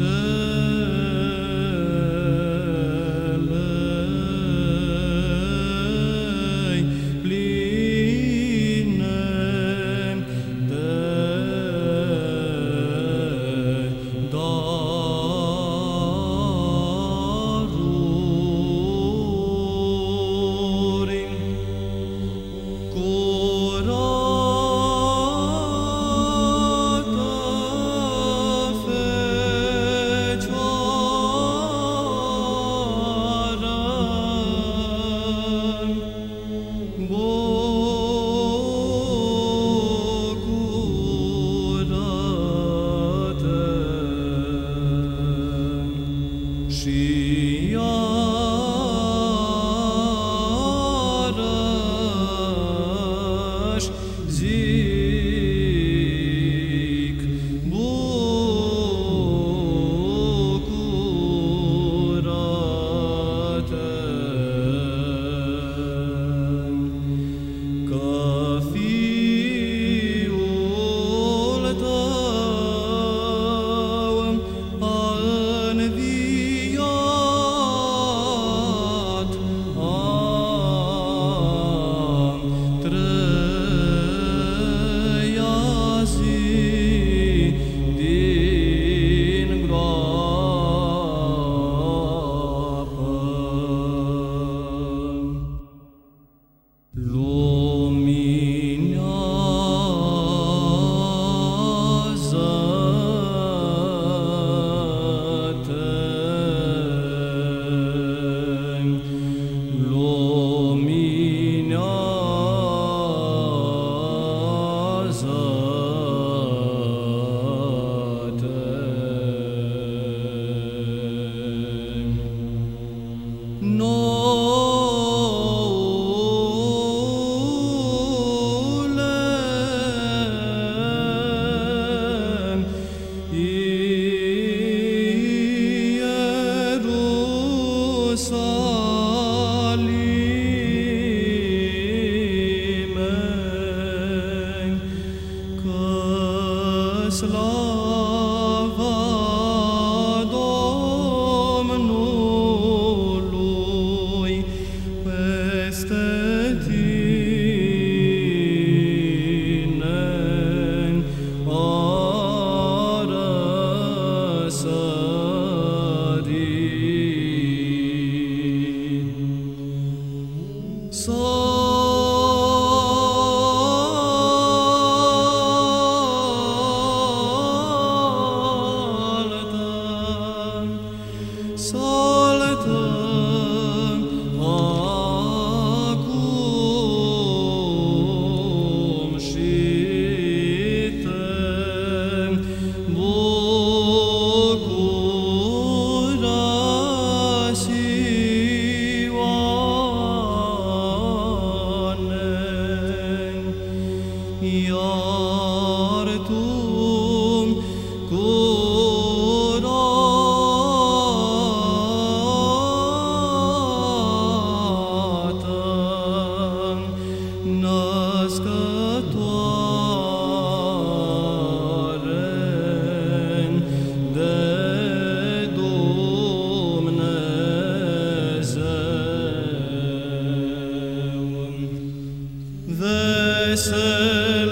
return. 哟。Vesele